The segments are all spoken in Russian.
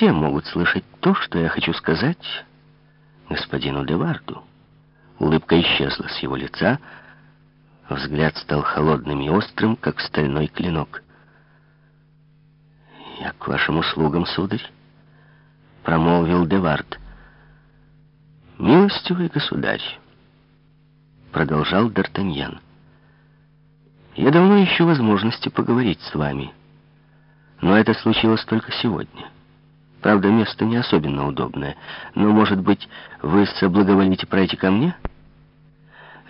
все могут слышать то, что я хочу сказать господину Деварду. Улыбка исчезла с его лица, взгляд стал холодным и острым, как стальной клинок. «Я к вашим услугам, сударь», — промолвил Девард. «Милостивый государь», — продолжал Д'Артаньян, — «я давно ищу возможности поговорить с вами, но это случилось только сегодня». Правда, место не особенно удобное. Но, может быть, вы соблаговолите пройти ко мне?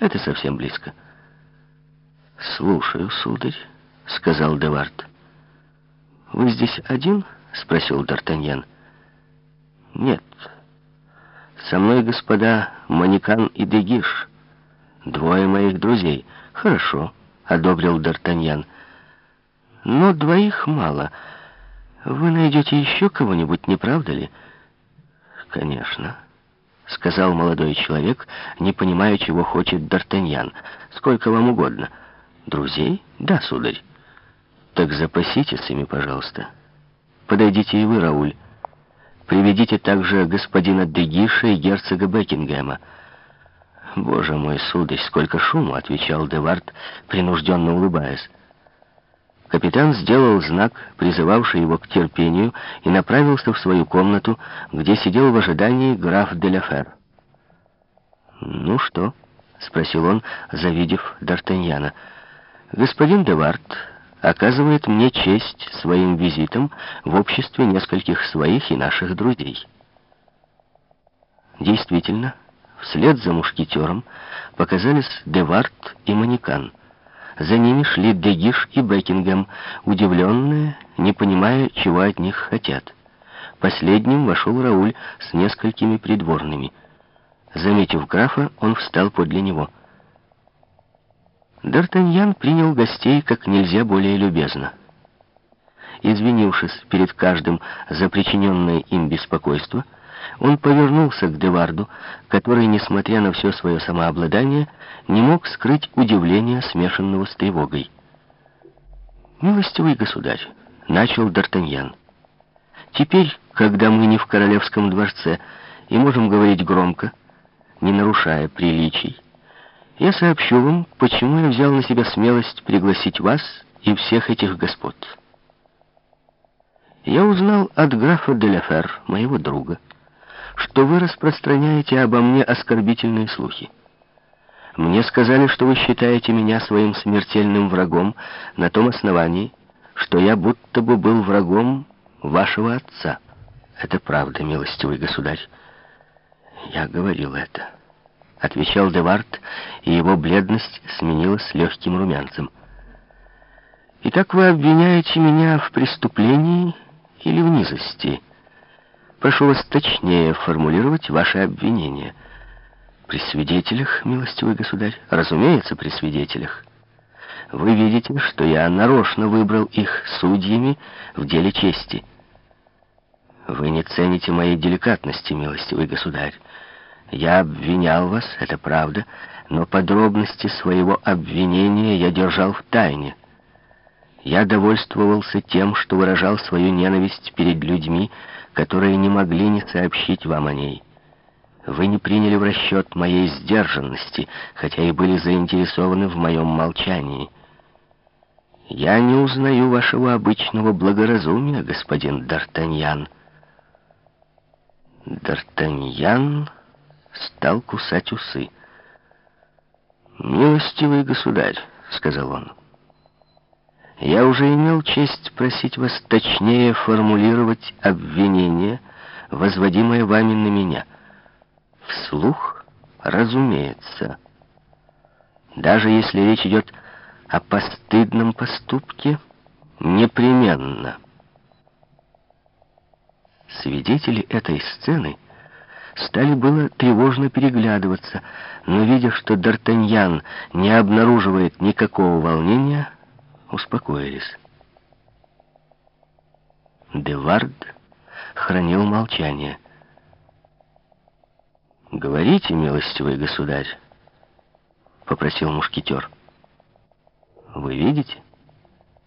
Это совсем близко. «Слушаю, сударь», — сказал Девард. «Вы здесь один?» — спросил Д'Артаньян. «Нет. Со мной господа Манекан и Дегиш, двое моих друзей. Хорошо», — одобрил Д'Артаньян. «Но двоих мало». Вы найдете еще кого-нибудь, не правда ли? Конечно, сказал молодой человек, не понимая, чего хочет Д'Артаньян. Сколько вам угодно. Друзей? Да, сударь. Так запаситесь ими, пожалуйста. Подойдите и вы, Рауль. Приведите также господина Дегиша и герцога Бекингема. «Боже мой, сударь, сколько шума!» — отвечал Девард, принужденно улыбаясь. Капитан сделал знак, призывавший его к терпению, и направился в свою комнату, где сидел в ожидании граф де Ля «Ну что?» — спросил он, завидев Д'Артаньяна. «Господин Девард оказывает мне честь своим визитом в обществе нескольких своих и наших друзей». Действительно, вслед за мушкетером показались Девард и Манекан — за ними шли Дегиш и Бекингем, удивленные, не понимая, чего от них хотят. Последним вошел Рауль с несколькими придворными. Заметив графа, он встал подле него. Д'Артаньян принял гостей как нельзя более любезно. Извинившись перед каждым за причиненное им беспокойство, он повернулся к Деварду, который, несмотря на все свое самообладание, не мог скрыть удивление, смешанного с тревогой. «Милостивый государь», — начал Д'Артаньян, — «теперь, когда мы не в королевском дворце и можем говорить громко, не нарушая приличий, я сообщу вам, почему я взял на себя смелость пригласить вас и всех этих господ. Я узнал от графа Деляфер, моего друга, что вы распространяете обо мне оскорбительные слухи. Мне сказали, что вы считаете меня своим смертельным врагом на том основании, что я будто бы был врагом вашего отца. Это правда, милостивый государь. Я говорил это. Отвечал Девард, и его бледность сменилась легким румянцем. Итак, вы обвиняете меня в преступлении или в низости? Прошу вас точнее формулировать ваши обвинения. При свидетелях, милостивый государь? Разумеется, при свидетелях. Вы видите, что я нарочно выбрал их судьями в деле чести. Вы не цените моей деликатности, милостивый государь. Я обвинял вас, это правда, но подробности своего обвинения я держал в тайне. Я довольствовался тем, что выражал свою ненависть перед людьми, которые не могли не сообщить вам о ней. Вы не приняли в расчет моей сдержанности, хотя и были заинтересованы в моем молчании. Я не узнаю вашего обычного благоразумия, господин Д'Артаньян. Д'Артаньян стал кусать усы. «Милостивый государь», — сказал он, — я уже имел честь просить вас точнее формулировать обвинение, возводимое вами на меня. Вслух, разумеется. Даже если речь идет о постыдном поступке, непременно. Свидетели этой сцены стали было тревожно переглядываться, но, видя, что Д'Артаньян не обнаруживает никакого волнения, успокоились. Девард хранил молчание. «Говорите, милостивый государь», — попросил мушкетер. «Вы видите?»